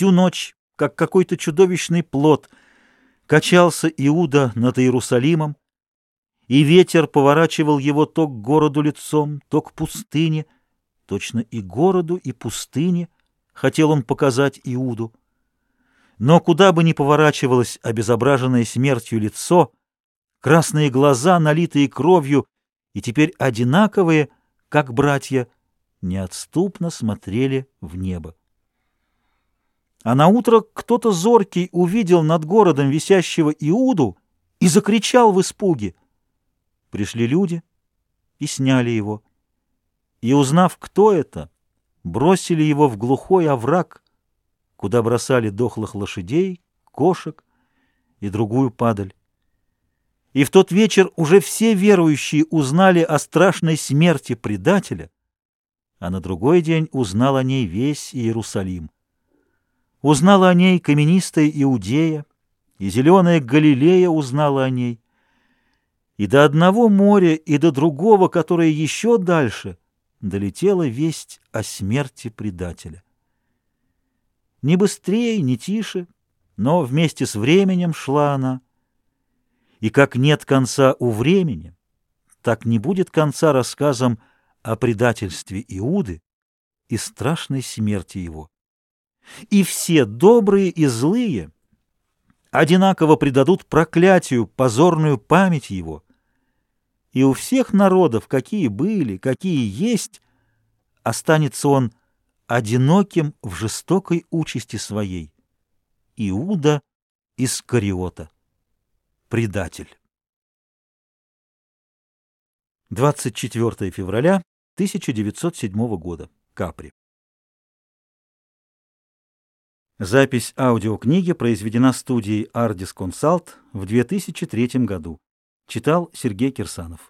Всю ночь, как какой-то чудовищный плод, качался Иуда над Иерусалимом, и ветер поворачивал его то к городу лицом, то к пустыне, точно и городу, и пустыне хотел он показать Иуду. Но куда бы ни поворачивалось обезображенное смертью лицо, красные глаза, налитые кровью, и теперь одинаковые, как братья, неотступно смотрели в небо. А на утро кто-то зоркий увидел над городом висящего Иуду и закричал в испуге. Пришли люди и сняли его. И, узнав, кто это, бросили его в глухой овраг, куда бросали дохлых лошадей, кошек и другую падаль. И в тот вечер уже все верующие узнали о страшной смерти предателя, а на другой день узнал о ней весь Иерусалим. Узнала о ней каменистая Иудея, и зеленая Галилея узнала о ней. И до одного моря, и до другого, которое еще дальше, долетела весть о смерти предателя. Не быстрее, не тише, но вместе с временем шла она. И как нет конца у времени, так не будет конца рассказам о предательстве Иуды и страшной смерти его и все добрые и злые одинаково предадут проклятию позорную память его. И у всех народов, какие были, какие есть, останется он одиноким в жестокой участи своей. Иуда из Кариота, предатель. 24 февраля 1907 года. Капри. Запись аудиокниги произведена студией Ardis Consult в 2003 году. Читал Сергей Кирсанов.